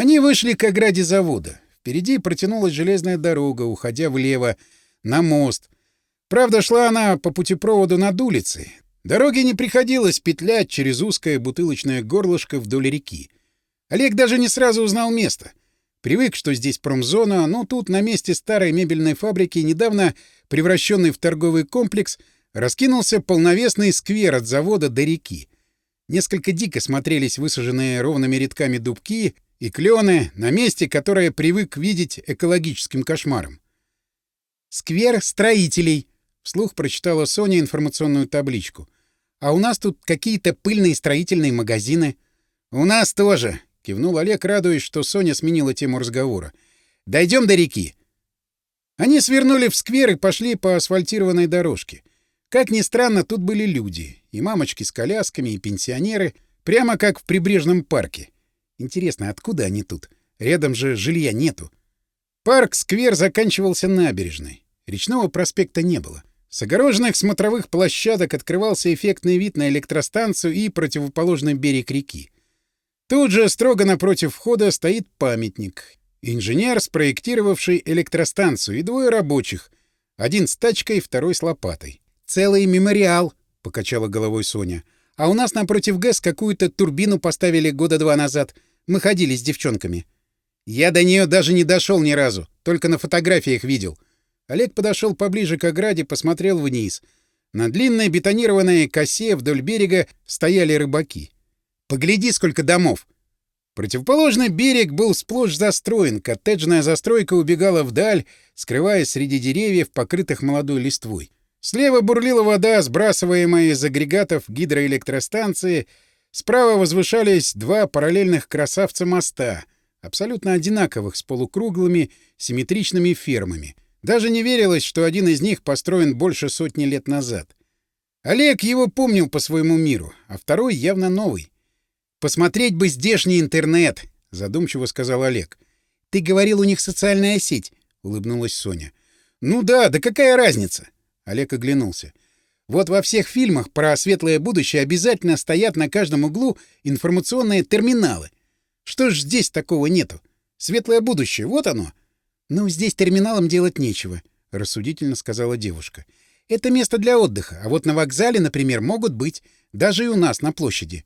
Они вышли к ограде завода. Впереди протянулась железная дорога, уходя влево, на мост. Правда, шла она по путепроводу над улицей. Дороге не приходилось петлять через узкое бутылочное горлышко вдоль реки. Олег даже не сразу узнал место. Привык, что здесь промзона, но тут на месте старой мебельной фабрики, недавно превращенный в торговый комплекс, раскинулся полновесный сквер от завода до реки. Несколько дико смотрелись высаженные ровными рядками дубки — и клены на месте, которое привык видеть экологическим кошмаром. «Сквер строителей», — вслух прочитала Соня информационную табличку. «А у нас тут какие-то пыльные строительные магазины». «У нас тоже», — кивнул Олег, радуясь, что Соня сменила тему разговора. «Дойдем до реки». Они свернули в сквер и пошли по асфальтированной дорожке. Как ни странно, тут были люди. И мамочки с колясками, и пенсионеры. Прямо как в прибрежном парке. Интересно, откуда они тут? Рядом же жилья нету. Парк-сквер заканчивался набережной. Речного проспекта не было. С огороженных смотровых площадок открывался эффектный вид на электростанцию и противоположный берег реки. Тут же, строго напротив входа, стоит памятник. Инженер, спроектировавший электростанцию, и двое рабочих. Один с тачкой, второй с лопатой. «Целый мемориал», — покачала головой Соня. «А у нас напротив ГЭС какую-то турбину поставили года два назад. Мы ходили с девчонками. Я до нее даже не дошел ни разу, только на фотографиях видел. Олег подошел поближе к ограде, посмотрел вниз. На длинной бетонированной косе вдоль берега стояли рыбаки. «Погляди, сколько домов!» Противоположный берег был сплошь застроен, коттеджная застройка убегала вдаль, скрываясь среди деревьев, покрытых молодой листвой. Слева бурлила вода, сбрасываемая из агрегатов гидроэлектростанции — Справа возвышались два параллельных красавца моста, абсолютно одинаковых, с полукруглыми, симметричными фермами. Даже не верилось, что один из них построен больше сотни лет назад. Олег его помнил по своему миру, а второй явно новый. «Посмотреть бы здешний интернет!» — задумчиво сказал Олег. «Ты говорил, у них социальная сеть», — улыбнулась Соня. «Ну да, да какая разница?» Олег оглянулся. Вот во всех фильмах про светлое будущее обязательно стоят на каждом углу информационные терминалы. Что ж здесь такого нету? Светлое будущее, вот оно. Ну, здесь терминалом делать нечего, — рассудительно сказала девушка. Это место для отдыха, а вот на вокзале, например, могут быть, даже и у нас на площади.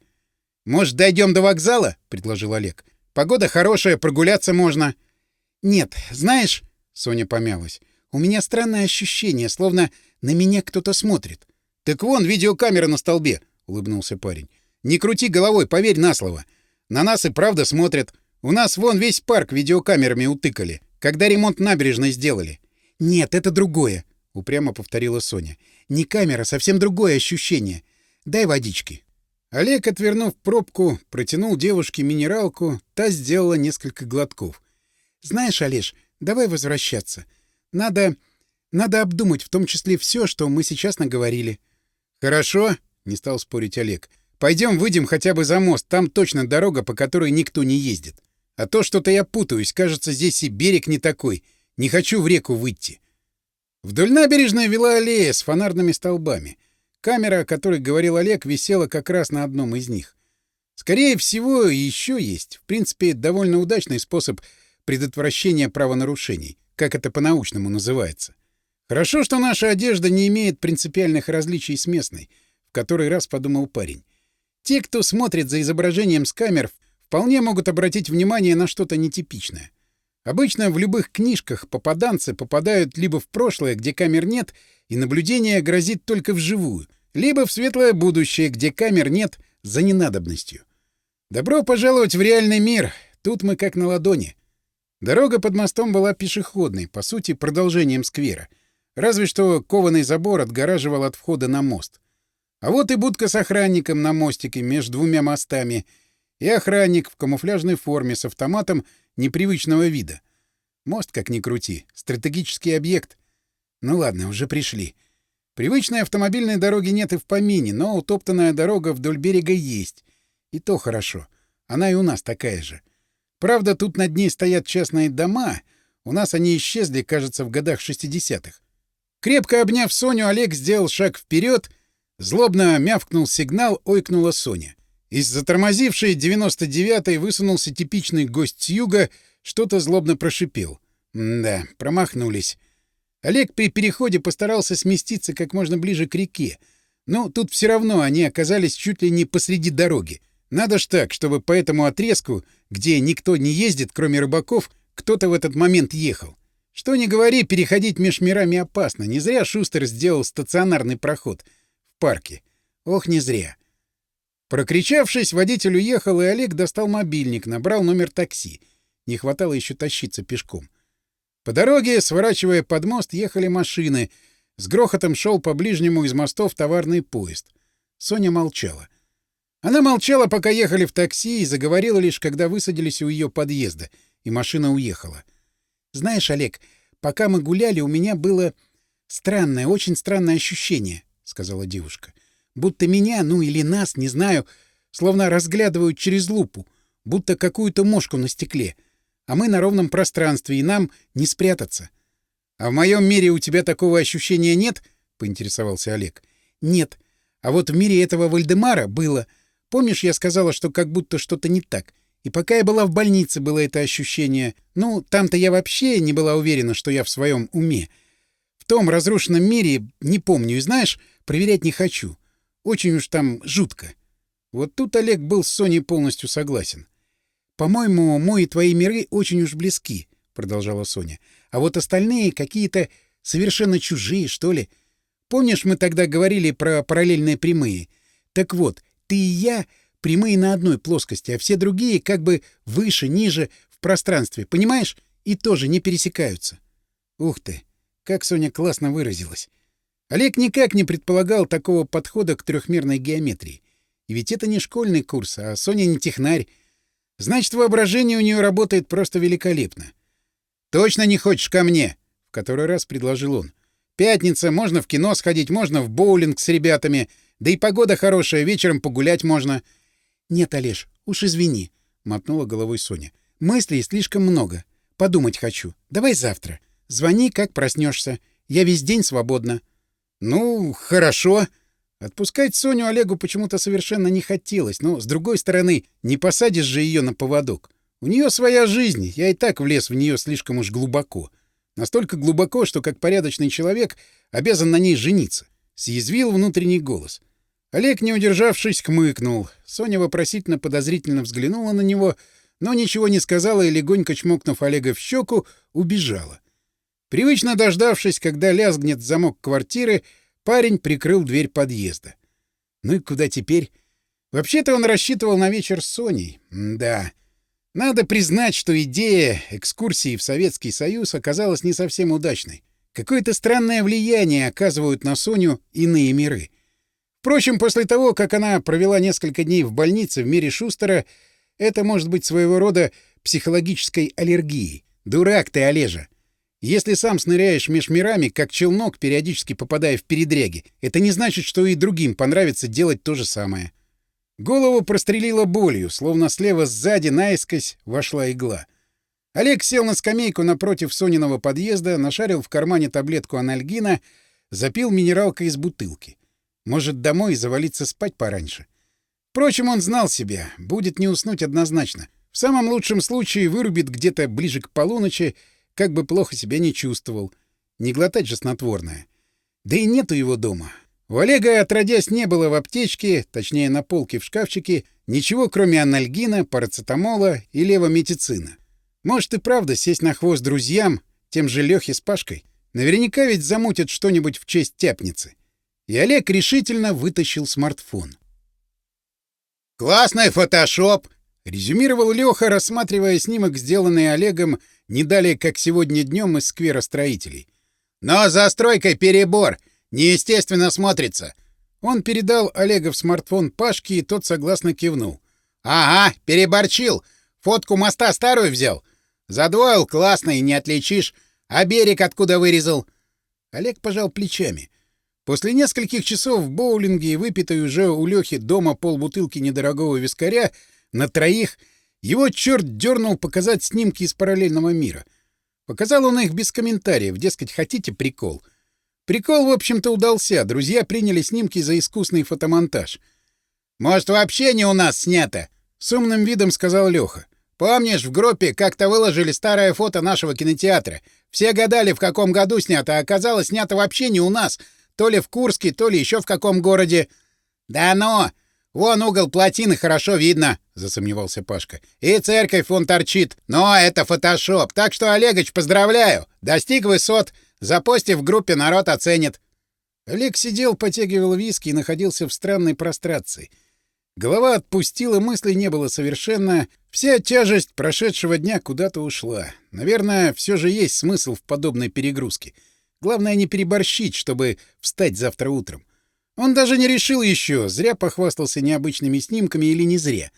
Может, дойдем до вокзала? — предложил Олег. Погода хорошая, прогуляться можно. Нет, знаешь, — Соня помялась, — у меня странное ощущение, словно на меня кто-то смотрит. «Так вон видеокамера на столбе», — улыбнулся парень. «Не крути головой, поверь на слово. На нас и правда смотрят. У нас вон весь парк видеокамерами утыкали, когда ремонт набережной сделали». «Нет, это другое», — упрямо повторила Соня. «Не камера, совсем другое ощущение. Дай водички». Олег, отвернув пробку, протянул девушке минералку, та сделала несколько глотков. «Знаешь, Олеж, давай возвращаться. Надо... надо обдумать в том числе все, что мы сейчас наговорили». «Хорошо», — не стал спорить Олег. «Пойдем выйдем хотя бы за мост, там точно дорога, по которой никто не ездит. А то что-то я путаюсь, кажется, здесь и берег не такой. Не хочу в реку выйти». Вдоль набережной вела аллея с фонарными столбами. Камера, о которой говорил Олег, висела как раз на одном из них. Скорее всего, еще есть. В принципе, довольно удачный способ предотвращения правонарушений, как это по-научному называется. Хорошо, что наша одежда не имеет принципиальных различий с местной, в который раз подумал парень. Те, кто смотрит за изображением с камер, вполне могут обратить внимание на что-то нетипичное. Обычно в любых книжках попаданцы попадают либо в прошлое, где камер нет, и наблюдение грозит только вживую, либо в светлое будущее, где камер нет за ненадобностью. Добро пожаловать в реальный мир, тут мы как на ладони. Дорога под мостом была пешеходной, по сути, продолжением сквера — Разве что кованый забор отгораживал от входа на мост. А вот и будка с охранником на мостике между двумя мостами, и охранник в камуфляжной форме с автоматом непривычного вида. Мост, как ни крути, стратегический объект. Ну ладно, уже пришли. Привычной автомобильной дороги нет и в помине, но утоптанная дорога вдоль берега есть. И то хорошо. Она и у нас такая же. Правда, тут над ней стоят частные дома. У нас они исчезли, кажется, в годах 60-х. Крепко обняв Соню, Олег сделал шаг вперед, злобно мявкнул сигнал, ойкнула Соня. Из затормозившей 99-й высунулся типичный гость с юга, что-то злобно прошипел. Да, промахнулись. Олег при переходе постарался сместиться как можно ближе к реке, но тут все равно они оказались чуть ли не посреди дороги. Надо ж так, чтобы по этому отрезку, где никто не ездит, кроме рыбаков, кто-то в этот момент ехал. Что ни говори, переходить меж мирами опасно. Не зря Шустер сделал стационарный проход в парке. Ох, не зря. Прокричавшись, водитель уехал, и Олег достал мобильник, набрал номер такси. Не хватало еще тащиться пешком. По дороге, сворачивая под мост, ехали машины. С грохотом шел по ближнему из мостов товарный поезд. Соня молчала. Она молчала, пока ехали в такси, и заговорила лишь, когда высадились у ее подъезда, и машина уехала. — знаешь, Олег, пока мы гуляли, у меня было странное, очень странное ощущение, — сказала девушка. Будто меня, ну или нас, не знаю, словно разглядывают через лупу, будто какую-то мошку на стекле. А мы на ровном пространстве, и нам не спрятаться. — А в моем мире у тебя такого ощущения нет? — поинтересовался Олег. — Нет. А вот в мире этого Вальдемара было. Помнишь, я сказала, что как будто что-то не так? — и пока я была в больнице, было это ощущение. Ну, там-то я вообще не была уверена, что я в своем уме. В том разрушенном мире не помню, и знаешь, проверять не хочу. Очень уж там жутко. Вот тут Олег был с Соней полностью согласен. «По-моему, мои и твои миры очень уж близки», — продолжала Соня. «А вот остальные какие-то совершенно чужие, что ли. Помнишь, мы тогда говорили про параллельные прямые? Так вот, ты и я прямые на одной плоскости, а все другие как бы выше, ниже в пространстве, понимаешь? И тоже не пересекаются. Ух ты, как Соня классно выразилась. Олег никак не предполагал такого подхода к трехмерной геометрии. И ведь это не школьный курс, а Соня не технарь. Значит, воображение у нее работает просто великолепно. «Точно не хочешь ко мне?» — в который раз предложил он. «Пятница, можно в кино сходить, можно в боулинг с ребятами, да и погода хорошая, вечером погулять можно. — Нет, Олеж, уж извини, — мотнула головой Соня. — Мыслей слишком много. Подумать хочу. Давай завтра. Звони, как проснешься. Я весь день свободна. — Ну, хорошо. Отпускать Соню Олегу почему-то совершенно не хотелось, но, с другой стороны, не посадишь же ее на поводок. У нее своя жизнь, я и так влез в нее слишком уж глубоко. Настолько глубоко, что как порядочный человек обязан на ней жениться. Съязвил внутренний голос — Олег, не удержавшись, кмыкнул. Соня вопросительно подозрительно взглянула на него, но ничего не сказала и, легонько чмокнув Олега в щеку, убежала. Привычно дождавшись, когда лязгнет замок квартиры, парень прикрыл дверь подъезда. Ну и куда теперь? Вообще-то он рассчитывал на вечер с Соней. М да. Надо признать, что идея экскурсии в Советский Союз оказалась не совсем удачной. Какое-то странное влияние оказывают на Соню иные миры. Впрочем, после того, как она провела несколько дней в больнице в мире Шустера, это может быть своего рода психологической аллергией. Дурак ты, Олежа! Если сам сныряешь меж мирами, как челнок, периодически попадая в передряги, это не значит, что и другим понравится делать то же самое. Голову прострелило болью, словно слева сзади наискось вошла игла. Олег сел на скамейку напротив Сониного подъезда, нашарил в кармане таблетку анальгина, запил минералкой из бутылки — может, домой и завалиться спать пораньше. Впрочем, он знал себя, будет не уснуть однозначно. В самом лучшем случае вырубит где-то ближе к полуночи, как бы плохо себя не чувствовал. Не глотать же снотворное. Да и нету его дома. У Олега, отродясь, не было в аптечке, точнее, на полке в шкафчике, ничего, кроме анальгина, парацетамола и левометицина. Может и правда сесть на хвост друзьям, тем же Лёхе с Пашкой. Наверняка ведь замутят что-нибудь в честь тяпницы. И Олег решительно вытащил смартфон. «Классный фотошоп!» — резюмировал Леха, рассматривая снимок, сделанный Олегом не далее, как сегодня днем из сквера строителей. «Но застройка перебор! Неестественно смотрится!» Он передал Олега в смартфон Пашке, и тот согласно кивнул. «Ага, переборчил! Фотку моста старую взял! Задвоил классный, не отличишь, а берег откуда вырезал?» Олег пожал плечами. После нескольких часов в боулинге и выпитой уже у Лёхи дома полбутылки недорогого вискаря на троих, его черт дернул показать снимки из параллельного мира. Показал он их без комментариев, дескать, хотите прикол. Прикол, в общем-то, удался. Друзья приняли снимки за искусный фотомонтаж. «Может, вообще не у нас снято?» — с умным видом сказал Лёха. «Помнишь, в группе как-то выложили старое фото нашего кинотеатра? Все гадали, в каком году снято, а оказалось, снято вообще не у нас, то ли в Курске, то ли еще в каком городе. — Да но, Вон угол плотины хорошо видно, — засомневался Пашка. — И церковь вон торчит. Но это фотошоп. Так что, Олегович, поздравляю. Достиг высот. запости в группе, народ оценит. Олег сидел, потягивал виски и находился в странной прострации. Голова отпустила, мыслей не было совершенно. Вся тяжесть прошедшего дня куда-то ушла. Наверное, все же есть смысл в подобной перегрузке. — Главное не переборщить, чтобы встать завтра утром. Он даже не решил еще, зря похвастался необычными снимками или не зря.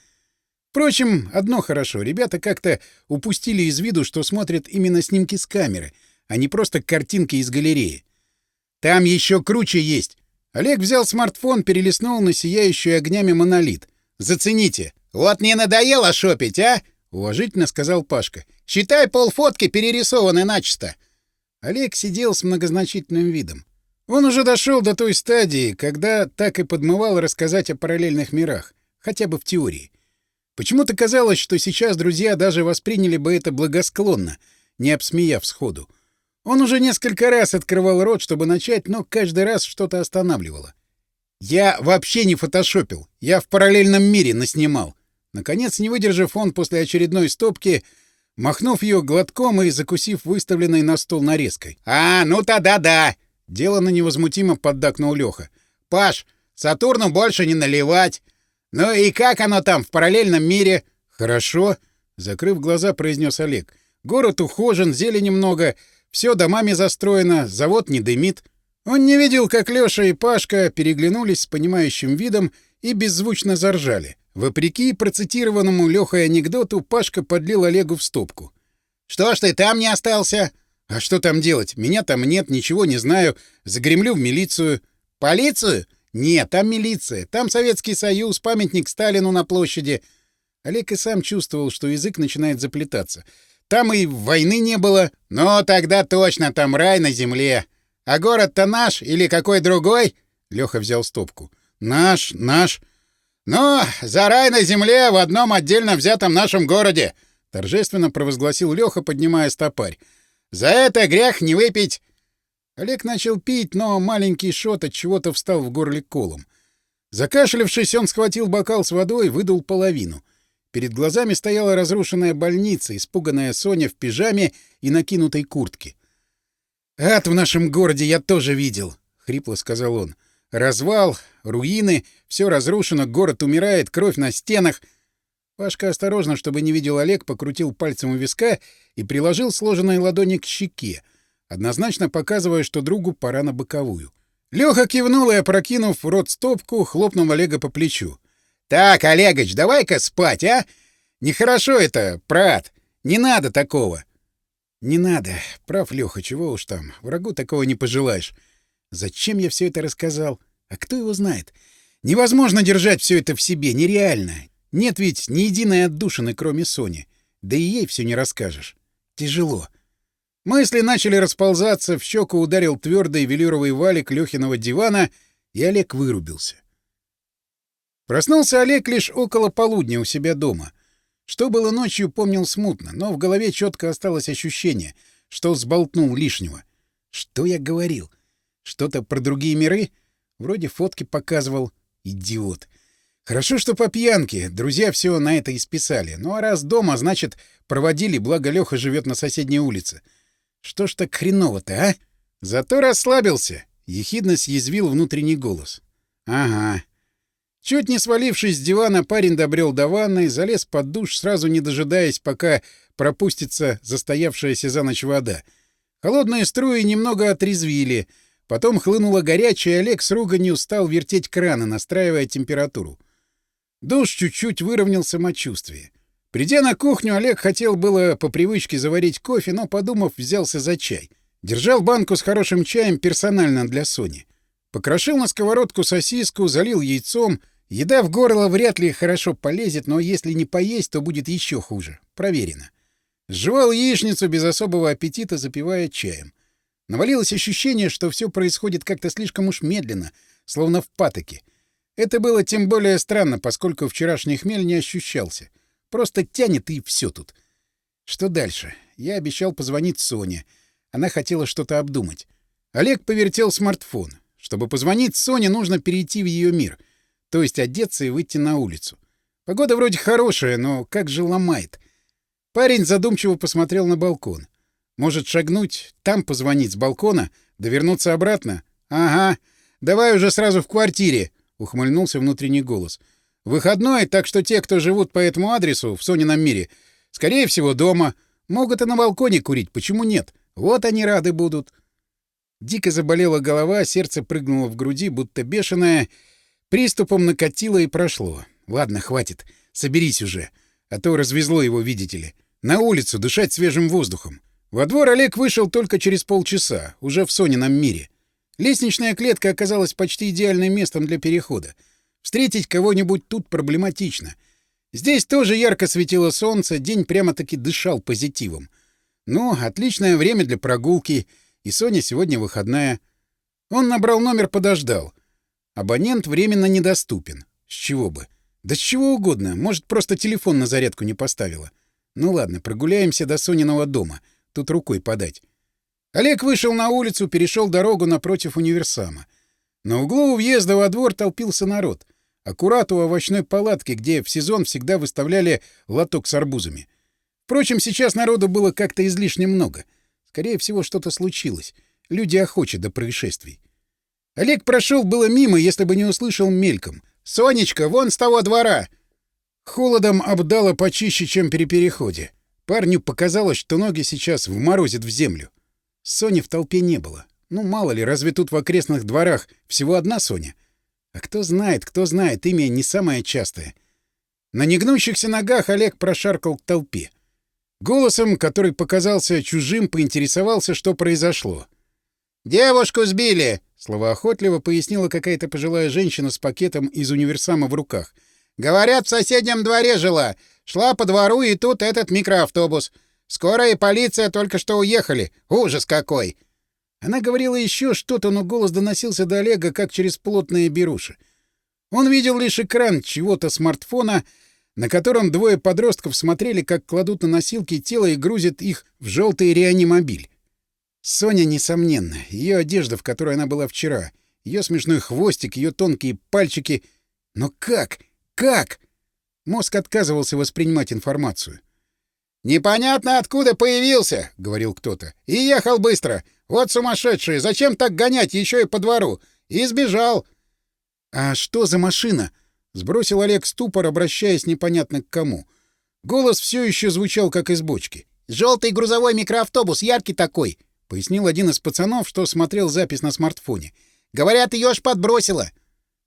Впрочем, одно хорошо, ребята как-то упустили из виду, что смотрят именно снимки с камеры, а не просто картинки из галереи. «Там еще круче есть!» Олег взял смартфон, перелистнул на сияющий огнями монолит. «Зацените!» «Вот не надоело шопить, а?» — уважительно сказал Пашка. «Считай, полфотки перерисованы начисто. Олег сидел с многозначительным видом. Он уже дошел до той стадии, когда так и подмывал рассказать о параллельных мирах, хотя бы в теории. Почему-то казалось, что сейчас друзья даже восприняли бы это благосклонно, не обсмеяв сходу. Он уже несколько раз открывал рот, чтобы начать, но каждый раз что-то останавливало. «Я вообще не фотошопил. Я в параллельном мире наснимал». Наконец, не выдержав, он после очередной стопки махнув ее глотком и закусив выставленной на стол нарезкой. «А, ну да-да-да!» — делано невозмутимо поддакнул Леха. «Паш, Сатурну больше не наливать! Ну и как оно там в параллельном мире?» «Хорошо», — закрыв глаза, произнес Олег. «Город ухожен, зелени много, все домами застроено, завод не дымит». Он не видел, как Лёша и Пашка переглянулись с понимающим видом и беззвучно заржали. Вопреки процитированному Лёхой анекдоту, Пашка подлил Олегу в стопку. «Что ж ты там не остался?» «А что там делать? Меня там нет, ничего не знаю. Загремлю в милицию». «Полицию?» «Нет, там милиция. Там Советский Союз, памятник Сталину на площади». Олег и сам чувствовал, что язык начинает заплетаться. «Там и войны не было». «Но тогда точно там рай на земле. А город-то наш или какой другой?» Лёха взял стопку. «Наш, наш». «Ну, за рай на земле в одном отдельно взятом нашем городе!» — торжественно провозгласил Лёха, поднимая стопарь. «За это грех не выпить!» Олег начал пить, но маленький шот от чего-то встал в горле колом. Закашлявшись, он схватил бокал с водой и выдал половину. Перед глазами стояла разрушенная больница, испуганная Соня в пижаме и накинутой куртке. «Ад в нашем городе я тоже видел», — хрипло сказал он. «Развал, руины все разрушено, город умирает, кровь на стенах. Пашка осторожно, чтобы не видел Олег, покрутил пальцем у виска и приложил сложенные ладони к щеке, однозначно показывая, что другу пора на боковую. Леха кивнул и, опрокинув в рот стопку, хлопнул Олега по плечу. — Так, Олегович, давай-ка спать, а? Нехорошо это, прат. Не надо такого. — Не надо. Прав, Леха, чего уж там. Врагу такого не пожелаешь. Зачем я все это рассказал? А кто его знает? Невозможно держать все это в себе, нереально. Нет ведь ни единой отдушины, кроме Сони. Да и ей все не расскажешь. Тяжело. Мысли начали расползаться, в щеку ударил твердый велюровый валик Лехиного дивана, и Олег вырубился. Проснулся Олег лишь около полудня у себя дома. Что было ночью, помнил смутно, но в голове четко осталось ощущение, что сболтнул лишнего. Что я говорил? Что-то про другие миры? Вроде фотки показывал. Идиот. Хорошо, что по пьянке. Друзья все на это и списали. Ну а раз дома, значит, проводили, благо Леха живет на соседней улице. Что ж так хреново-то, а? Зато расслабился. Ехидно съязвил внутренний голос. Ага. Чуть не свалившись с дивана, парень добрел до ванны, залез под душ, сразу не дожидаясь, пока пропустится застоявшаяся за ночь вода. Холодные струи немного отрезвили — Потом хлынула горячая, Олег с руганью стал вертеть краны, настраивая температуру. Душ чуть-чуть выровнял самочувствие. Придя на кухню, Олег хотел было по привычке заварить кофе, но, подумав, взялся за чай. Держал банку с хорошим чаем персонально для Сони. Покрошил на сковородку сосиску, залил яйцом. Еда в горло вряд ли хорошо полезет, но если не поесть, то будет еще хуже. Проверено. Сживал яичницу без особого аппетита, запивая чаем. Навалилось ощущение, что все происходит как-то слишком уж медленно, словно в патоке. Это было тем более странно, поскольку вчерашний хмель не ощущался. Просто тянет и все тут. Что дальше? Я обещал позвонить Соне. Она хотела что-то обдумать. Олег повертел смартфон. Чтобы позвонить Соне, нужно перейти в ее мир. То есть одеться и выйти на улицу. Погода вроде хорошая, но как же ломает. Парень задумчиво посмотрел на балкон. Может, шагнуть, там позвонить с балкона, да вернуться обратно? Ага. Давай уже сразу в квартире, ухмыльнулся внутренний голос. Выходной, так что те, кто живут по этому адресу в Сонином мире, скорее всего, дома. Могут и на балконе курить, почему нет? Вот они рады будут. Дико заболела голова, сердце прыгнуло в груди, будто бешеное. Приступом накатило и прошло. Ладно, хватит. Соберись уже. А то развезло его, видите ли. На улицу дышать свежим воздухом. Во двор Олег вышел только через полчаса, уже в Сонином мире. Лестничная клетка оказалась почти идеальным местом для перехода. Встретить кого-нибудь тут проблематично. Здесь тоже ярко светило солнце, день прямо-таки дышал позитивом. Ну, отличное время для прогулки, и Соня сегодня выходная. Он набрал номер, подождал. Абонент временно недоступен. С чего бы? Да с чего угодно. Может, просто телефон на зарядку не поставила. Ну ладно, прогуляемся до Сониного дома — тут рукой подать. Олег вышел на улицу, перешел дорогу напротив универсама. На углу у въезда во двор толпился народ. Аккурат у овощной палатки, где в сезон всегда выставляли лоток с арбузами. Впрочем, сейчас народу было как-то излишне много. Скорее всего, что-то случилось. Люди охочи до происшествий. Олег прошел было мимо, если бы не услышал мельком. «Сонечка, вон с того двора!» Холодом обдало почище, чем при переходе. Парню показалось, что ноги сейчас вморозят в землю. Сони в толпе не было. Ну, мало ли, разве тут в окрестных дворах всего одна Соня? А кто знает, кто знает, имя не самое частое. На негнущихся ногах Олег прошаркал к толпе. Голосом, который показался чужим, поинтересовался, что произошло. «Девушку сбили!» — словоохотливо пояснила какая-то пожилая женщина с пакетом из универсама в руках. «Говорят, в соседнем дворе жила. Шла по двору, и тут этот микроавтобус. Скорая и полиция только что уехали. Ужас какой!» Она говорила еще что-то, но голос доносился до Олега, как через плотные беруши. Он видел лишь экран чего-то смартфона, на котором двое подростков смотрели, как кладут на носилки тело и грузят их в желтый реанимобиль. Соня, несомненно, ее одежда, в которой она была вчера, ее смешной хвостик, ее тонкие пальчики. Но как? Как? Мозг отказывался воспринимать информацию. «Непонятно, откуда появился», — говорил кто-то. «И ехал быстро. Вот сумасшедший, Зачем так гонять еще и по двору? И сбежал». «А что за машина?» — сбросил Олег ступор, обращаясь непонятно к кому. Голос все еще звучал, как из бочки. «Желтый грузовой микроавтобус, яркий такой», — пояснил один из пацанов, что смотрел запись на смартфоне. «Говорят, ее аж подбросило».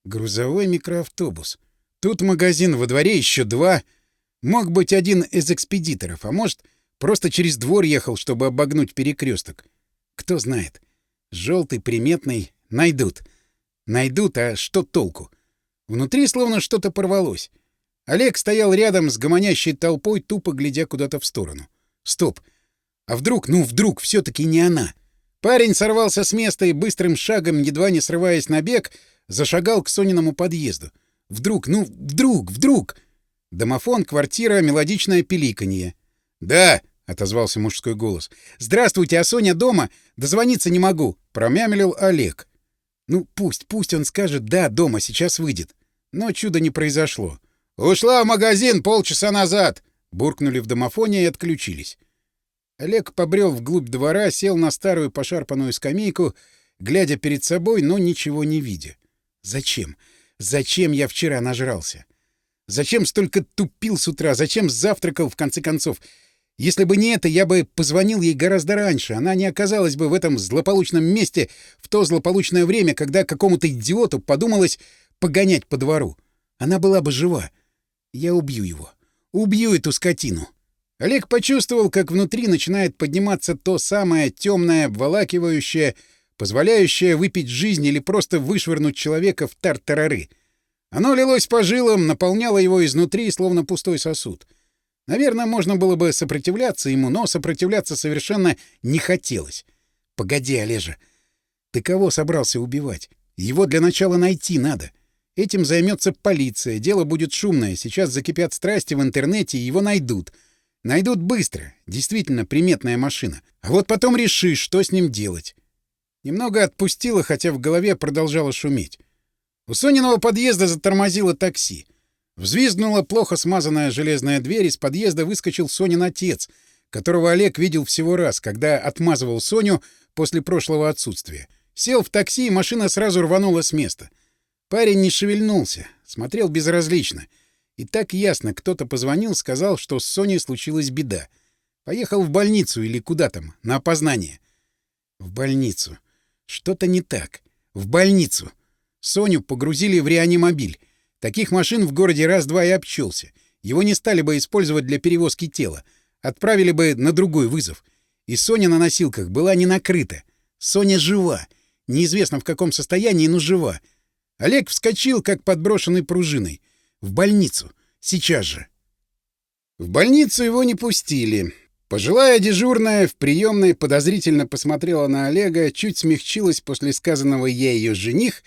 «Грузовой микроавтобус». Тут магазин, во дворе еще два. Мог быть один из экспедиторов, а может, просто через двор ехал, чтобы обогнуть перекресток. Кто знает. Желтый, приметный. Найдут. Найдут, а что толку? Внутри словно что-то порвалось. Олег стоял рядом с гомонящей толпой, тупо глядя куда-то в сторону. Стоп. А вдруг, ну вдруг, все таки не она? Парень сорвался с места и быстрым шагом, едва не срываясь на бег, зашагал к Сониному подъезду. Вдруг, ну, вдруг, вдруг! Домофон, квартира, мелодичное пиликанье. «Да!» — отозвался мужской голос. «Здравствуйте, а Соня дома? Дозвониться не могу!» — промямлил Олег. «Ну, пусть, пусть он скажет «да, дома, сейчас выйдет». Но чуда не произошло. «Ушла в магазин полчаса назад!» — буркнули в домофоне и отключились. Олег побрел вглубь двора, сел на старую пошарпанную скамейку, глядя перед собой, но ничего не видя. «Зачем? Зачем я вчера нажрался? Зачем столько тупил с утра? Зачем завтракал, в конце концов? Если бы не это, я бы позвонил ей гораздо раньше. Она не оказалась бы в этом злополучном месте в то злополучное время, когда какому-то идиоту подумалось погонять по двору. Она была бы жива. Я убью его. Убью эту скотину. Олег почувствовал, как внутри начинает подниматься то самое темное, обволакивающее, позволяющее выпить жизнь или просто вышвырнуть человека в тартарары. Оно лилось по жилам, наполняло его изнутри, словно пустой сосуд. Наверное, можно было бы сопротивляться ему, но сопротивляться совершенно не хотелось. «Погоди, Олежа, ты кого собрался убивать? Его для начала найти надо. Этим займется полиция, дело будет шумное, сейчас закипят страсти в интернете, и его найдут. Найдут быстро, действительно приметная машина. А вот потом решишь, что с ним делать». Немного отпустило, хотя в голове продолжало шуметь. У Сониного подъезда затормозило такси. Взвизгнула плохо смазанная железная дверь, из подъезда выскочил Сонин отец, которого Олег видел всего раз, когда отмазывал Соню после прошлого отсутствия. Сел в такси, и машина сразу рванула с места. Парень не шевельнулся, смотрел безразлично. И так ясно, кто-то позвонил, сказал, что с Соней случилась беда. Поехал в больницу или куда там, на опознание. В больницу. Что-то не так. В больницу. Соню погрузили в реанимобиль. Таких машин в городе раз-два и обчелся. Его не стали бы использовать для перевозки тела. Отправили бы на другой вызов. И Соня на носилках была не накрыта. Соня жива. Неизвестно в каком состоянии, но жива. Олег вскочил, как подброшенный пружиной. В больницу. Сейчас же. В больницу его не пустили. Пожилая дежурная в приемной подозрительно посмотрела на Олега, чуть смягчилась после сказанного ею жених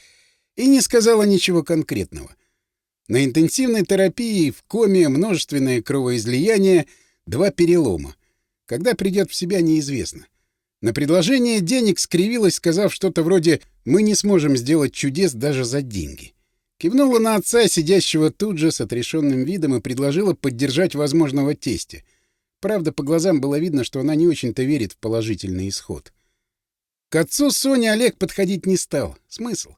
и не сказала ничего конкретного. На интенсивной терапии в коме множественные кровоизлияния, два перелома. Когда придет в себя, неизвестно. На предложение денег скривилась, сказав что-то вроде «Мы не сможем сделать чудес даже за деньги». Кивнула на отца, сидящего тут же с отрешенным видом, и предложила поддержать возможного тестя. Правда, по глазам было видно, что она не очень-то верит в положительный исход. К отцу Сони Олег подходить не стал. Смысл?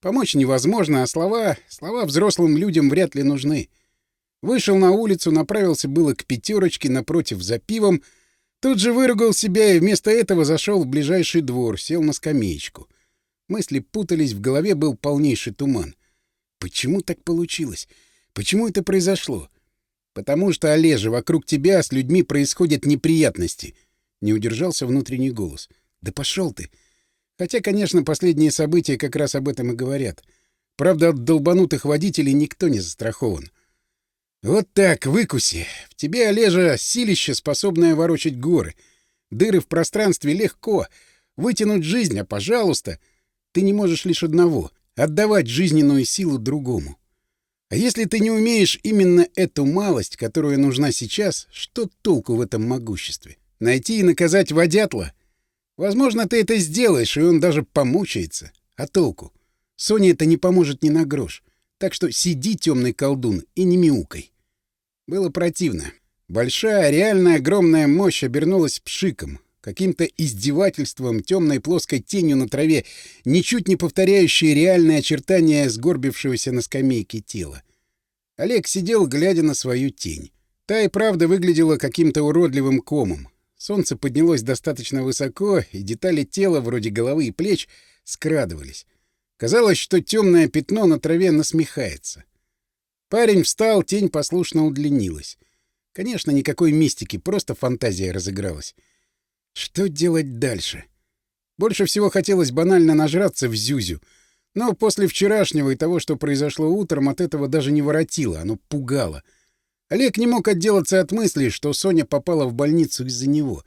Помочь невозможно, а слова... Слова взрослым людям вряд ли нужны. Вышел на улицу, направился было к пятерочке напротив за пивом, тут же выругал себя и вместо этого зашел в ближайший двор, сел на скамеечку. Мысли путались, в голове был полнейший туман. Почему так получилось? Почему это произошло? — Потому что, Олежа, вокруг тебя с людьми происходят неприятности. Не удержался внутренний голос. Да пошел ты. Хотя, конечно, последние события как раз об этом и говорят. Правда, от долбанутых водителей никто не застрахован. Вот так, выкуси. В тебе, Олежа, силище, способное ворочать горы. Дыры в пространстве легко. Вытянуть жизнь, а пожалуйста. Ты не можешь лишь одного — отдавать жизненную силу другому. А если ты не умеешь именно эту малость, которая нужна сейчас, что толку в этом могуществе? Найти и наказать водятла? Возможно, ты это сделаешь, и он даже помучается. А толку? Соне это не поможет ни на грош. Так что сиди, темный колдун, и не мяукай. Было противно. Большая, реально огромная мощь обернулась пшиком, каким-то издевательством, темной плоской тенью на траве, ничуть не повторяющие реальные очертания сгорбившегося на скамейке тела. Олег сидел, глядя на свою тень. Та и правда выглядела каким-то уродливым комом. Солнце поднялось достаточно высоко, и детали тела, вроде головы и плеч, скрадывались. Казалось, что темное пятно на траве насмехается. Парень встал, тень послушно удлинилась. Конечно, никакой мистики, просто фантазия разыгралась. Что делать дальше? Больше всего хотелось банально нажраться в Зюзю. Но после вчерашнего и того, что произошло утром, от этого даже не воротило, оно пугало. Олег не мог отделаться от мысли, что Соня попала в больницу из-за него.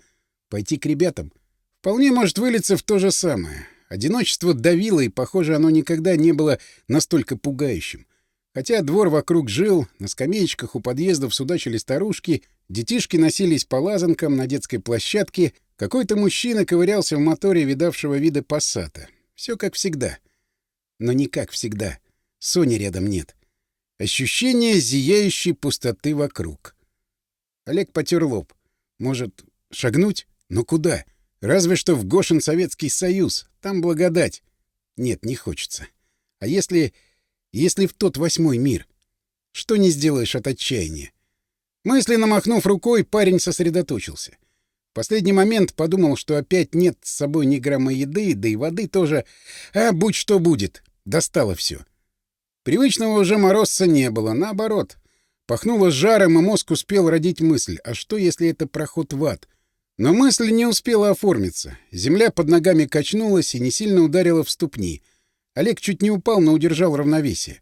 Пойти к ребятам? Вполне может вылиться в то же самое. Одиночество давило, и, похоже, оно никогда не было настолько пугающим. Хотя двор вокруг жил, на скамеечках у подъездов судачили старушки, детишки носились по лазанкам на детской площадке, какой-то мужчина ковырялся в моторе видавшего вида пассата. Все как всегда. Но не как всегда. Сони рядом нет. Ощущение зияющей пустоты вокруг. Олег потер лоб. Может, шагнуть? Но куда? Разве что в Гошин Советский Союз. Там благодать. Нет, не хочется. А если... если в тот восьмой мир? Что не сделаешь от отчаяния? Мысленно махнув рукой, парень сосредоточился. Последний момент подумал, что опять нет с собой ни грамма еды, да и воды тоже. А будь что будет. Достало все. Привычного уже морозца не было, наоборот. Пахнуло жаром, и мозг успел родить мысль, а что, если это проход в ад? Но мысль не успела оформиться. Земля под ногами качнулась и не сильно ударила в ступни. Олег чуть не упал, но удержал равновесие.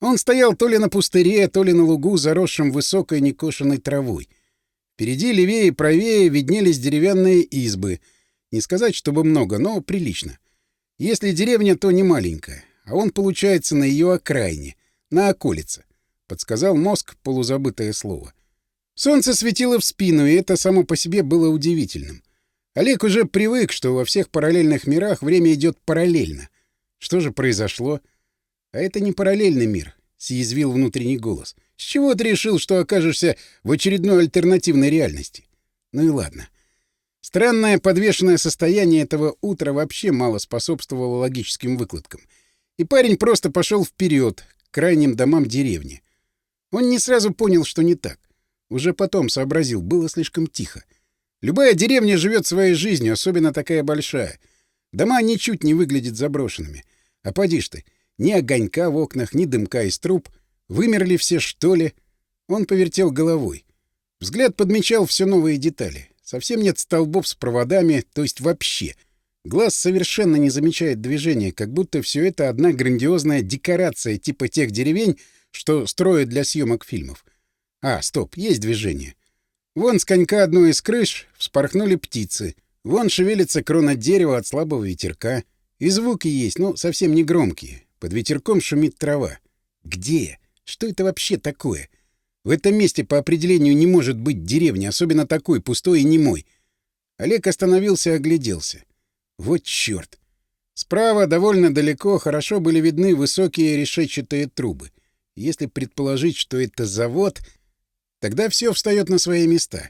Он стоял то ли на пустыре, то ли на лугу, заросшем высокой некошенной травой. Впереди, левее и правее виднелись деревянные избы. Не сказать, чтобы много, но прилично. Если деревня, то не маленькая, а он получается на ее окраине, на околице, подсказал мозг полузабытое слово. Солнце светило в спину, и это само по себе было удивительным. Олег уже привык, что во всех параллельных мирах время идет параллельно. Что же произошло? А это не параллельный мир, съязвил внутренний голос. С чего ты решил, что окажешься в очередной альтернативной реальности? Ну и ладно. Странное подвешенное состояние этого утра вообще мало способствовало логическим выкладкам. И парень просто пошел вперед к крайним домам деревни. Он не сразу понял, что не так. Уже потом сообразил, было слишком тихо. Любая деревня живет своей жизнью, особенно такая большая. Дома ничуть не выглядят заброшенными. А поди ж ты, ни огонька в окнах, ни дымка из труб — Вымерли все, что ли? Он повертел головой. Взгляд подмечал все новые детали. Совсем нет столбов с проводами, то есть вообще. Глаз совершенно не замечает движения, как будто все это одна грандиозная декорация типа тех деревень, что строят для съемок фильмов. А, стоп, есть движение. Вон с конька одной из крыш вспорхнули птицы. Вон шевелится крона дерева от слабого ветерка. И звуки есть, но совсем не громкие. Под ветерком шумит трава. Где? Что это вообще такое? В этом месте по определению не может быть деревни, особенно такой, пустой и немой. Олег остановился и огляделся. Вот черт! Справа, довольно далеко, хорошо были видны высокие решетчатые трубы. Если предположить, что это завод, тогда все встает на свои места.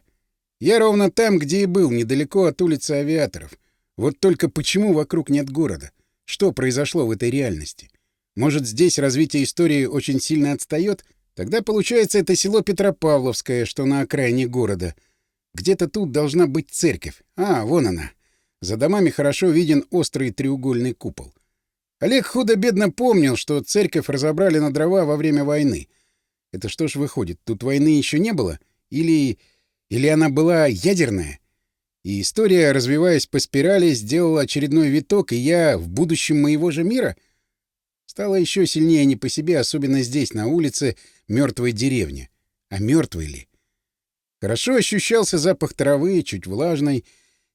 Я ровно там, где и был, недалеко от улицы авиаторов. Вот только почему вокруг нет города? Что произошло в этой реальности? Может, здесь развитие истории очень сильно отстает? Тогда получается это село Петропавловское, что на окраине города. Где-то тут должна быть церковь. А, вон она. За домами хорошо виден острый треугольный купол. Олег худо-бедно помнил, что церковь разобрали на дрова во время войны. Это что ж выходит, тут войны еще не было? Или... или она была ядерная? И история, развиваясь по спирали, сделала очередной виток, и я в будущем моего же мира — Стало еще сильнее не по себе, особенно здесь, на улице мертвой деревни. А мертвый ли? Хорошо ощущался запах травы, чуть влажной,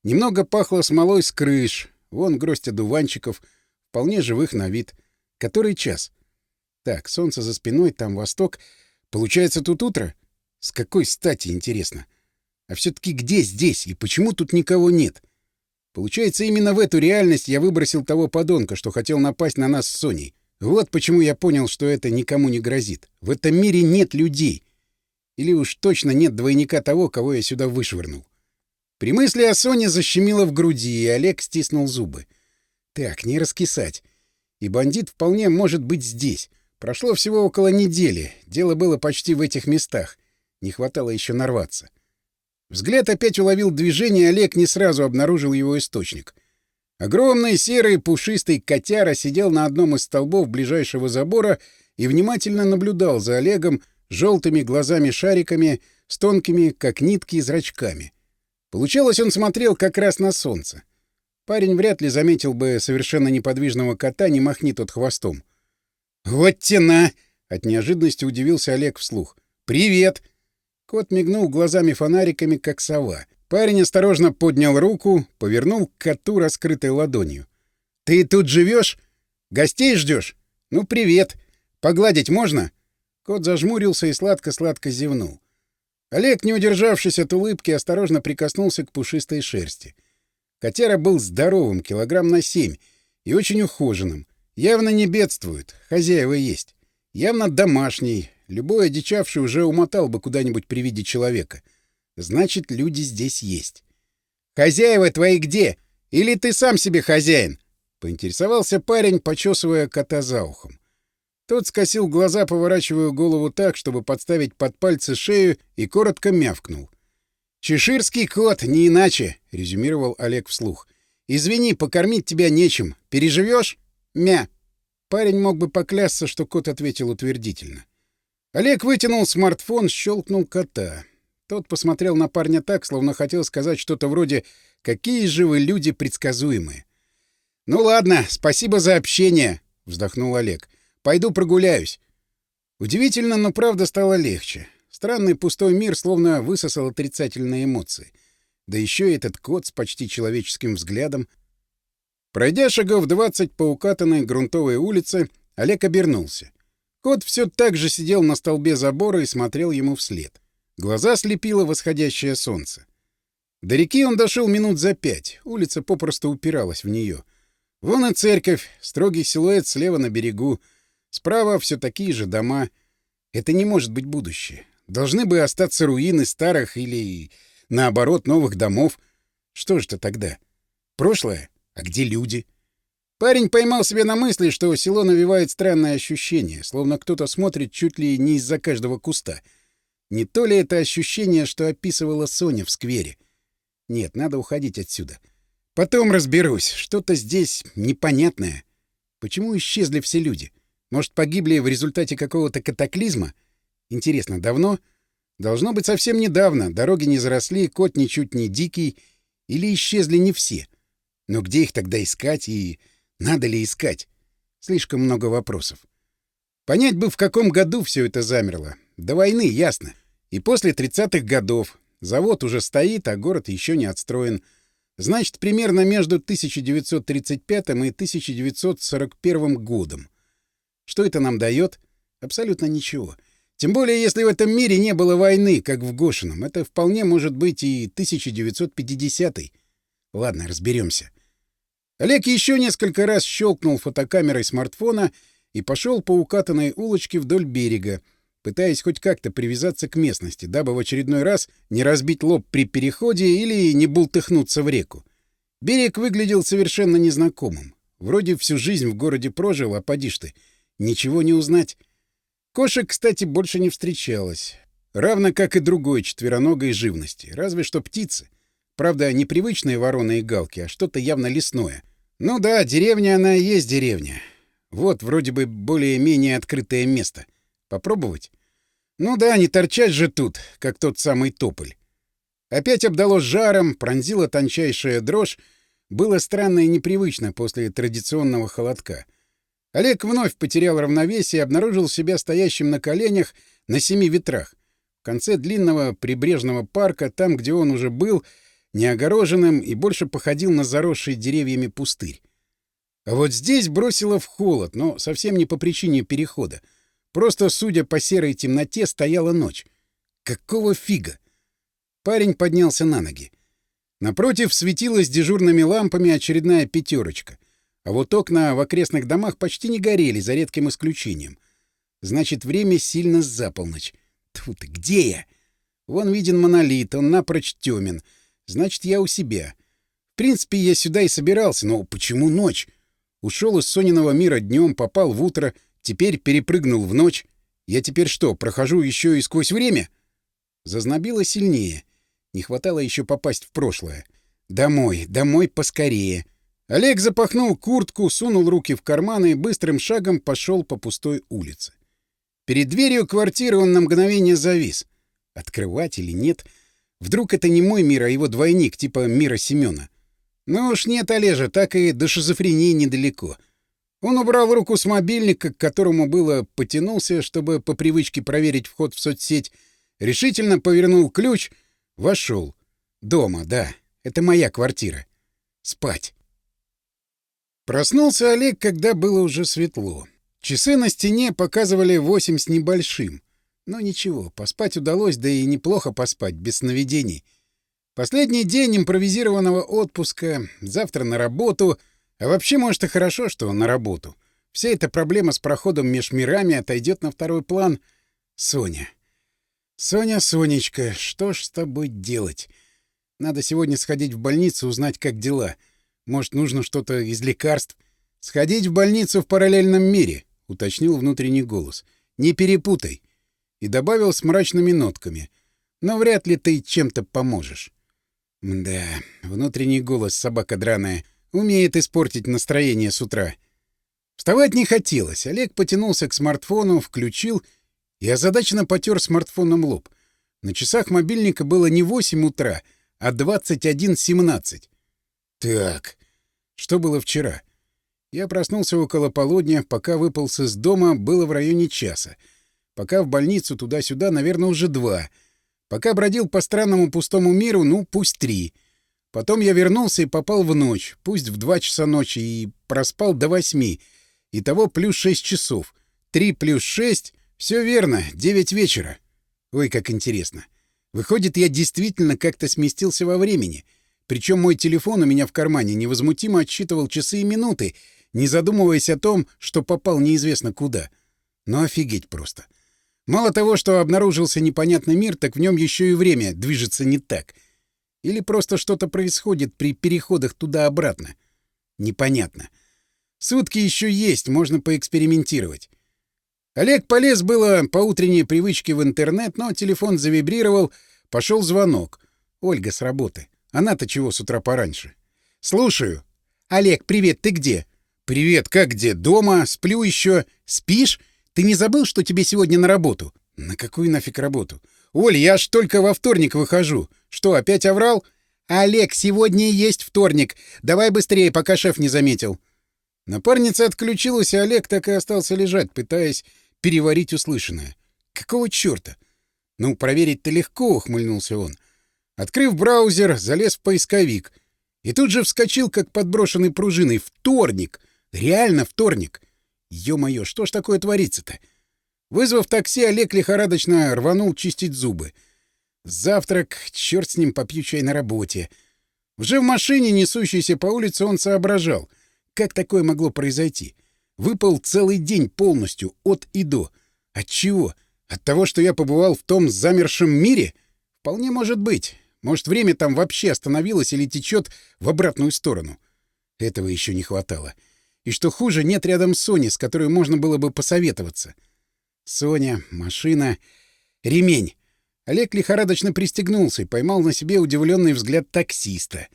Немного пахло смолой с крыш. Вон гроздь одуванчиков, вполне живых на вид. Который час? Так, солнце за спиной, там восток. Получается, тут утро? С какой стати, интересно? А все-таки где здесь и почему тут никого нет? Получается, именно в эту реальность я выбросил того подонка, что хотел напасть на нас с Соней. Вот почему я понял, что это никому не грозит. В этом мире нет людей. Или уж точно нет двойника того, кого я сюда вышвырнул. При мысли о Соне защемило в груди, и Олег стиснул зубы. Так, не раскисать. И бандит вполне может быть здесь. Прошло всего около недели. Дело было почти в этих местах. Не хватало еще нарваться. Взгляд опять уловил движение, Олег не сразу обнаружил его источник. Огромный серый пушистый котяра сидел на одном из столбов ближайшего забора и внимательно наблюдал за Олегом желтыми глазами-шариками с тонкими, как нитки, зрачками. Получалось, он смотрел как раз на солнце. Парень вряд ли заметил бы совершенно неподвижного кота, не махни тот хвостом. «Вот тена!» — от неожиданности удивился Олег вслух. «Привет!» Кот мигнул глазами-фонариками, как сова. Парень осторожно поднял руку, повернул к коту раскрытой ладонью. «Ты тут живешь? Гостей ждешь? Ну, привет! Погладить можно?» Кот зажмурился и сладко-сладко зевнул. Олег, не удержавшись от улыбки, осторожно прикоснулся к пушистой шерсти. Котяра был здоровым, килограмм на семь, и очень ухоженным. Явно не бедствует, хозяева есть. Явно домашний, любой одичавший уже умотал бы куда-нибудь при виде человека. Значит, люди здесь есть. «Хозяева твои где? Или ты сам себе хозяин?» — поинтересовался парень, почесывая кота за ухом. Тот скосил глаза, поворачивая голову так, чтобы подставить под пальцы шею, и коротко мявкнул. «Чеширский кот, не иначе», — резюмировал Олег вслух. «Извини, покормить тебя нечем. Переживешь? Мя». Парень мог бы поклясться, что кот ответил утвердительно. Олег вытянул смартфон, щелкнул кота. Тот посмотрел на парня так, словно хотел сказать что-то вроде «Какие же вы люди предсказуемые!» «Ну ладно, спасибо за общение!» — вздохнул Олег. «Пойду прогуляюсь». Удивительно, но правда стало легче. Странный пустой мир словно высосал отрицательные эмоции. Да еще и этот кот с почти человеческим взглядом. Пройдя шагов 20 по укатанной грунтовой улице, Олег обернулся. Кот все так же сидел на столбе забора и смотрел ему вслед. Глаза слепило восходящее солнце. До реки он дошел минут за пять, улица попросту упиралась в нее. Вон и церковь, строгий силуэт слева на берегу, справа все такие же дома. Это не может быть будущее. Должны бы остаться руины старых или, наоборот, новых домов. Что же это тогда? Прошлое? А где люди? Парень поймал себя на мысли, что село навевает странное ощущение, словно кто-то смотрит чуть ли не из-за каждого куста — не то ли это ощущение, что описывала Соня в сквере? Нет, надо уходить отсюда. Потом разберусь. Что-то здесь непонятное. Почему исчезли все люди? Может, погибли в результате какого-то катаклизма? Интересно, давно? Должно быть, совсем недавно. Дороги не заросли, кот ничуть не дикий. Или исчезли не все. Но где их тогда искать и надо ли искать? Слишком много вопросов. Понять бы, в каком году все это замерло. До войны, ясно. И после 30-х годов завод уже стоит, а город еще не отстроен. Значит, примерно между 1935 и 1941 годом. Что это нам дает? Абсолютно ничего. Тем более, если в этом мире не было войны, как в Гошином. Это вполне может быть и 1950 -й. Ладно, разберемся. Олег еще несколько раз щелкнул фотокамерой смартфона и пошел по укатанной улочке вдоль берега, пытаясь хоть как-то привязаться к местности, дабы в очередной раз не разбить лоб при переходе или не бултыхнуться в реку. Берег выглядел совершенно незнакомым. Вроде всю жизнь в городе прожил, а поди ж ты, ничего не узнать. Кошек, кстати, больше не встречалось. Равно как и другой четвероногой живности, разве что птицы. Правда, не привычные вороны и галки, а что-то явно лесное. Ну да, деревня она и есть деревня. Вот вроде бы более-менее открытое место. Попробовать? Ну да, не торчать же тут, как тот самый тополь. Опять обдало жаром, пронзила тончайшая дрожь. Было странно и непривычно после традиционного холодка. Олег вновь потерял равновесие и обнаружил себя стоящим на коленях на семи ветрах. В конце длинного прибрежного парка, там, где он уже был, неогороженным и больше походил на заросший деревьями пустырь. А вот здесь бросило в холод, но совсем не по причине перехода — Просто, судя по серой темноте, стояла ночь. Какого фига? Парень поднялся на ноги. Напротив светилась дежурными лампами очередная пятерочка. А вот окна в окрестных домах почти не горели, за редким исключением. Значит, время сильно за полночь. Тьфу где я? Вон виден монолит, он напрочь темен. Значит, я у себя. В принципе, я сюда и собирался, но почему ночь? Ушел из Сониного мира днем, попал в утро Теперь перепрыгнул в ночь. Я теперь что, прохожу еще и сквозь время? Зазнобило сильнее. Не хватало еще попасть в прошлое. Домой, домой поскорее. Олег запахнул куртку, сунул руки в карманы и быстрым шагом пошел по пустой улице. Перед дверью квартиры он на мгновение завис. Открывать или нет? Вдруг это не мой мир, а его двойник, типа мира Семена. Ну уж нет, Олежа, так и до шизофрении недалеко. — он убрал руку с мобильника, к которому было потянулся, чтобы по привычке проверить вход в соцсеть, решительно повернул ключ, вошел. Дома, да. Это моя квартира. Спать. Проснулся Олег, когда было уже светло. Часы на стене показывали восемь с небольшим. Но ничего, поспать удалось, да и неплохо поспать, без сновидений. Последний день импровизированного отпуска, завтра на работу — а вообще, может, и хорошо, что на работу. Вся эта проблема с проходом меж мирами отойдет на второй план. Соня. Соня, Сонечка, что ж с тобой делать? Надо сегодня сходить в больницу, узнать, как дела. Может, нужно что-то из лекарств? Сходить в больницу в параллельном мире, уточнил внутренний голос. Не перепутай. И добавил с мрачными нотками. Но вряд ли ты чем-то поможешь. Да, внутренний голос, собака драная. Умеет испортить настроение с утра. Вставать не хотелось. Олег потянулся к смартфону, включил и озадаченно потер смартфоном лоб. На часах мобильника было не 8 утра, а 21.17. Так, что было вчера? Я проснулся около полудня, пока выполз из дома, было в районе часа. Пока в больницу туда-сюда, наверное, уже два. Пока бродил по странному пустому миру, ну, пусть три. Потом я вернулся и попал в ночь, пусть в два часа ночи, и проспал до восьми. Итого плюс шесть часов. Три плюс шесть — все верно, девять вечера. Ой, как интересно. Выходит, я действительно как-то сместился во времени. Причем мой телефон у меня в кармане невозмутимо отсчитывал часы и минуты, не задумываясь о том, что попал неизвестно куда. Ну офигеть просто. Мало того, что обнаружился непонятный мир, так в нем еще и время движется не так — или просто что-то происходит при переходах туда-обратно? Непонятно. Сутки еще есть, можно поэкспериментировать. Олег полез было по утренней привычке в интернет, но телефон завибрировал, пошел звонок. Ольга с работы. Она-то чего с утра пораньше? Слушаю. Олег, привет, ты где? Привет, как где? Дома, сплю еще. Спишь? Ты не забыл, что тебе сегодня на работу? На какую нафиг работу? Оль, я ж только во вторник выхожу. «Что, опять оврал?» «Олег, сегодня и есть вторник. Давай быстрее, пока шеф не заметил». Напарница отключилась, и Олег так и остался лежать, пытаясь переварить услышанное. «Какого чёрта?» «Ну, проверить-то легко», — ухмыльнулся он. Открыв браузер, залез в поисковик. И тут же вскочил, как подброшенный пружиной. «Вторник! Реально вторник!» «Ё-моё, что ж такое творится-то?» Вызвав такси, Олег лихорадочно рванул чистить зубы. Завтрак, черт с ним, попью чай на работе. Уже в машине, несущейся по улице, он соображал, как такое могло произойти. Выпал целый день полностью, от и до. От чего? От того, что я побывал в том замершем мире? Вполне может быть. Может, время там вообще остановилось или течет в обратную сторону. Этого еще не хватало. И что хуже, нет рядом Сони, с которой можно было бы посоветоваться. Соня, машина, ремень. Олег лихорадочно пристегнулся и поймал на себе удивленный взгляд таксиста.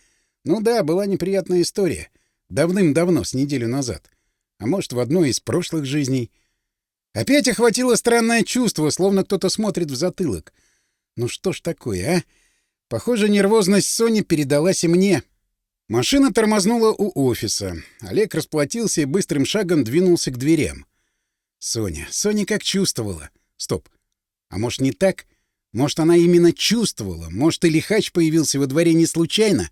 Ну да, была неприятная история. Давным-давно, с неделю назад. А может, в одной из прошлых жизней. Опять охватило странное чувство, словно кто-то смотрит в затылок. Ну что ж такое, а? Похоже, нервозность Сони передалась и мне. Машина тормознула у офиса. Олег расплатился и быстрым шагом двинулся к дверям. Соня. Соня как чувствовала. Стоп. А может, не так? — может, она именно чувствовала, может, и лихач появился во дворе не случайно.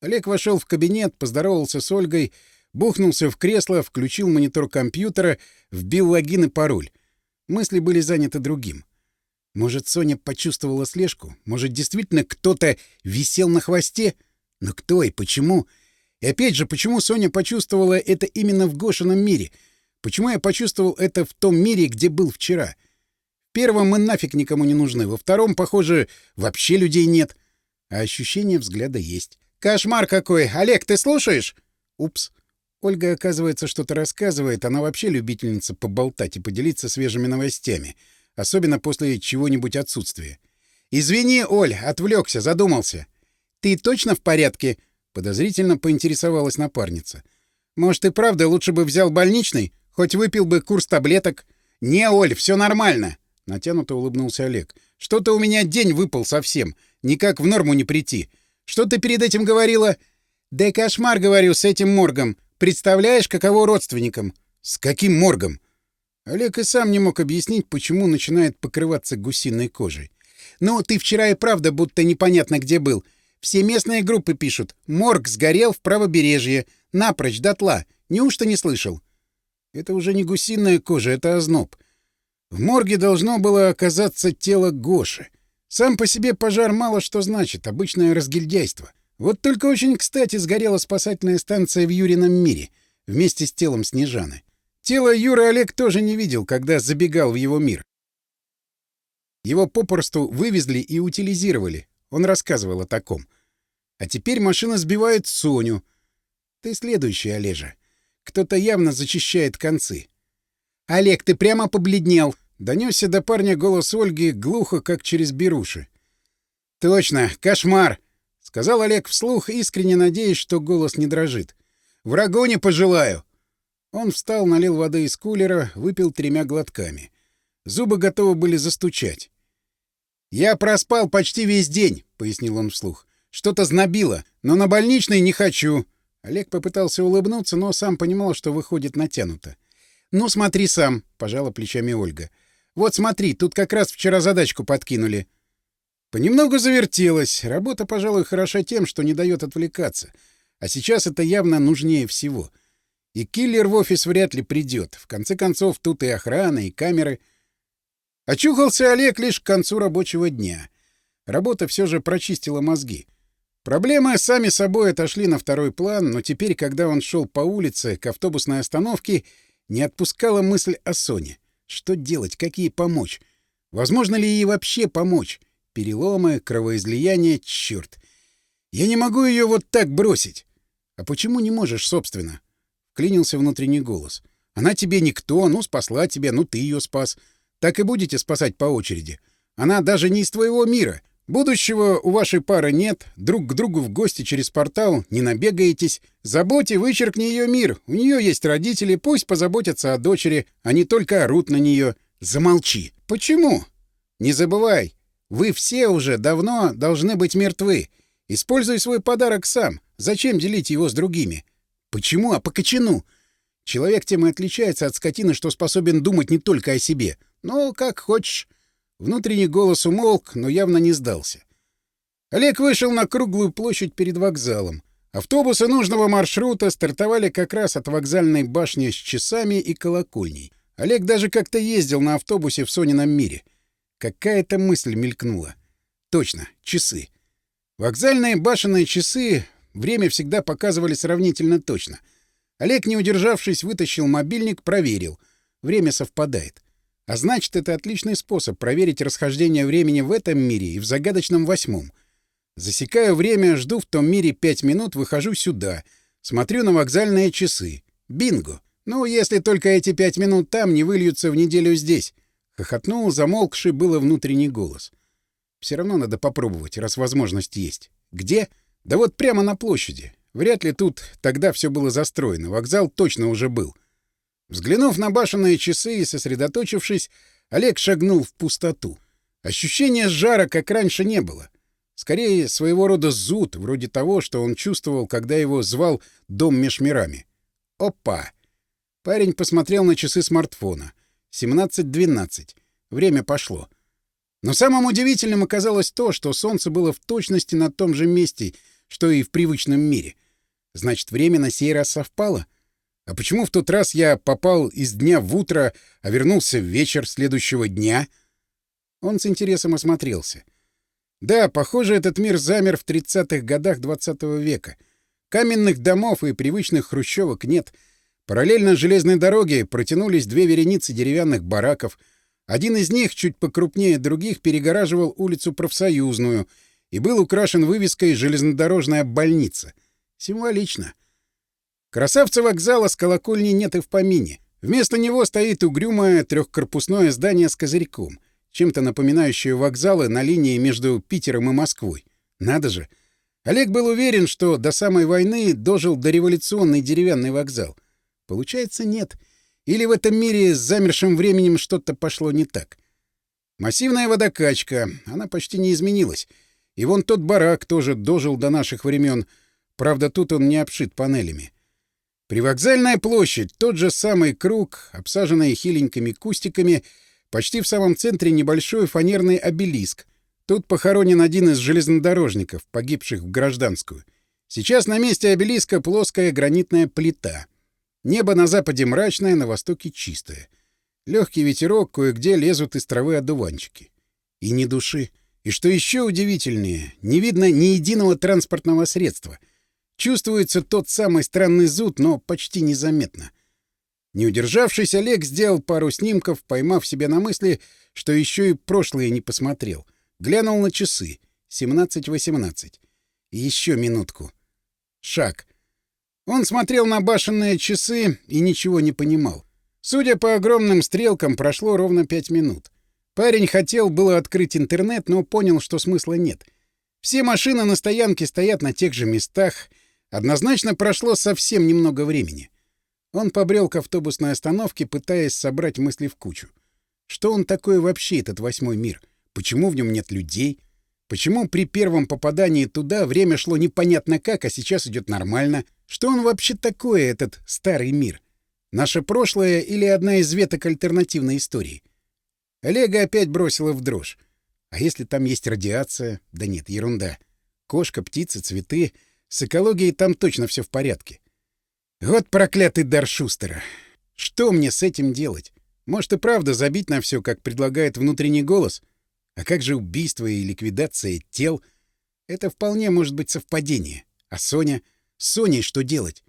Олег вошел в кабинет, поздоровался с Ольгой, бухнулся в кресло, включил монитор компьютера, вбил логин и пароль. Мысли были заняты другим. Может, Соня почувствовала слежку? Может, действительно кто-то висел на хвосте? Но кто и почему? И опять же, почему Соня почувствовала это именно в Гошином мире? Почему я почувствовал это в том мире, где был вчера? — первом мы нафиг никому не нужны, во втором, похоже, вообще людей нет. А ощущение взгляда есть. «Кошмар какой! Олег, ты слушаешь?» «Упс». Ольга, оказывается, что-то рассказывает. Она вообще любительница поболтать и поделиться свежими новостями. Особенно после чего-нибудь отсутствия. «Извини, Оль, отвлекся, задумался». «Ты точно в порядке?» — подозрительно поинтересовалась напарница. «Может, и правда лучше бы взял больничный? Хоть выпил бы курс таблеток?» «Не, Оль, все нормально!» — натянуто улыбнулся Олег. «Что-то у меня день выпал совсем. Никак в норму не прийти. Что ты перед этим говорила?» «Да кошмар, говорю, с этим моргом. Представляешь, каково родственникам?» «С каким моргом?» Олег и сам не мог объяснить, почему начинает покрываться гусиной кожей. «Ну, ты вчера и правда будто непонятно где был. Все местные группы пишут. Морг сгорел в правобережье. Напрочь, дотла. Неужто не слышал?» «Это уже не гусиная кожа, это озноб. В морге должно было оказаться тело Гоши. Сам по себе пожар мало что значит, обычное разгильдяйство. Вот только очень кстати сгорела спасательная станция в Юрином мире вместе с телом Снежаны. Тело Юры Олег тоже не видел, когда забегал в его мир. Его попросту вывезли и утилизировали. Он рассказывал о таком. А теперь машина сбивает Соню. Ты следующий, Олежа. Кто-то явно зачищает концы. «Олег, ты прямо побледнел!» Донесся до парня голос Ольги глухо, как через беруши. «Точно, кошмар!» — сказал Олег вслух, искренне надеясь, что голос не дрожит. «Врагу не пожелаю!» Он встал, налил воды из кулера, выпил тремя глотками. Зубы готовы были застучать. «Я проспал почти весь день», — пояснил он вслух. «Что-то знобило, но на больничный не хочу». Олег попытался улыбнуться, но сам понимал, что выходит натянуто. «Ну, смотри сам», — пожала плечами Ольга. Вот смотри, тут как раз вчера задачку подкинули. Понемногу завертелась. Работа, пожалуй, хороша тем, что не дает отвлекаться. А сейчас это явно нужнее всего. И киллер в офис вряд ли придет. В конце концов, тут и охрана, и камеры. Очухался Олег лишь к концу рабочего дня. Работа все же прочистила мозги. Проблемы сами собой отошли на второй план, но теперь, когда он шел по улице к автобусной остановке, не отпускала мысль о Соне. Что делать? Как ей помочь? Возможно ли ей вообще помочь? Переломы, кровоизлияние, черт. Я не могу ее вот так бросить. А почему не можешь, собственно? Клинился внутренний голос. Она тебе никто, ну, спасла тебя, ну, ты ее спас. Так и будете спасать по очереди. Она даже не из твоего мира. Будущего у вашей пары нет, друг к другу в гости через портал не набегаетесь. Заботь вычеркни ее мир. У нее есть родители, пусть позаботятся о дочери, а они только орут на нее. Замолчи. Почему? Не забывай, вы все уже давно должны быть мертвы. Используй свой подарок сам. Зачем делить его с другими? Почему? А по кочану. Человек тем и отличается от скотины, что способен думать не только о себе. Ну как хочешь. Внутренний голос умолк, но явно не сдался. Олег вышел на круглую площадь перед вокзалом. Автобусы нужного маршрута стартовали как раз от вокзальной башни с часами и колокольней. Олег даже как-то ездил на автобусе в Сонином мире. Какая-то мысль мелькнула. Точно, часы. Вокзальные башенные часы время всегда показывали сравнительно точно. Олег, не удержавшись, вытащил мобильник, проверил. Время совпадает. А значит, это отличный способ проверить расхождение времени в этом мире и в загадочном восьмом. Засекаю время, жду в том мире пять минут, выхожу сюда, смотрю на вокзальные часы. Бинго! Ну, если только эти пять минут там не выльются в неделю здесь. Хохотнул замолкший было внутренний голос. Все равно надо попробовать, раз возможность есть. Где? Да вот прямо на площади. Вряд ли тут тогда все было застроено, вокзал точно уже был. — Взглянув на башенные часы и сосредоточившись, Олег шагнул в пустоту. Ощущения жара, как раньше, не было. Скорее, своего рода зуд, вроде того, что он чувствовал, когда его звал «Дом меж мирами». «Опа!» Парень посмотрел на часы смартфона. 17.12. Время пошло. Но самым удивительным оказалось то, что солнце было в точности на том же месте, что и в привычном мире. Значит, время на сей раз совпало — а почему в тот раз я попал из дня в утро, а вернулся в вечер следующего дня? Он с интересом осмотрелся. Да, похоже, этот мир замер в 30-х годах 20 -го века. Каменных домов и привычных хрущевок нет. Параллельно железной дороге протянулись две вереницы деревянных бараков. Один из них, чуть покрупнее других, перегораживал улицу Профсоюзную и был украшен вывеской «Железнодорожная больница». Символично — Красавца вокзала с колокольни нет и в помине. Вместо него стоит угрюмое трехкорпусное здание с козырьком, чем-то напоминающее вокзалы на линии между Питером и Москвой. Надо же! Олег был уверен, что до самой войны дожил дореволюционный деревянный вокзал. Получается, нет. Или в этом мире с замершим временем что-то пошло не так. Массивная водокачка, она почти не изменилась. И вон тот барак тоже дожил до наших времен. Правда, тут он не обшит панелями. Привокзальная площадь, тот же самый круг, обсаженный хиленькими кустиками, почти в самом центре небольшой фанерный обелиск. Тут похоронен один из железнодорожников, погибших в гражданскую. Сейчас на месте обелиска плоская гранитная плита. Небо на западе мрачное, на востоке чистое. Легкий ветерок, кое-где лезут из травы одуванчики. И ни души. И что еще удивительнее, не видно ни единого транспортного средства — Чувствуется тот самый странный зуд, но почти незаметно. Не удержавшись, Олег сделал пару снимков, поймав себя на мысли, что еще и прошлое не посмотрел. Глянул на часы. 17.18. Еще минутку. Шаг. Он смотрел на башенные часы и ничего не понимал. Судя по огромным стрелкам, прошло ровно пять минут. Парень хотел было открыть интернет, но понял, что смысла нет. Все машины на стоянке стоят на тех же местах — Однозначно прошло совсем немного времени. Он побрел к автобусной остановке, пытаясь собрать мысли в кучу. Что он такое вообще, этот восьмой мир? Почему в нем нет людей? Почему при первом попадании туда время шло непонятно как, а сейчас идет нормально? Что он вообще такое, этот старый мир? Наше прошлое или одна из веток альтернативной истории? Олега опять бросила в дрожь. А если там есть радиация? Да нет, ерунда. Кошка, птицы, цветы. С экологией там точно все в порядке. Вот проклятый дар Шустера. Что мне с этим делать? Может и правда забить на все, как предлагает внутренний голос? А как же убийство и ликвидация тел? Это вполне может быть совпадение. А Соня? С Соней что делать?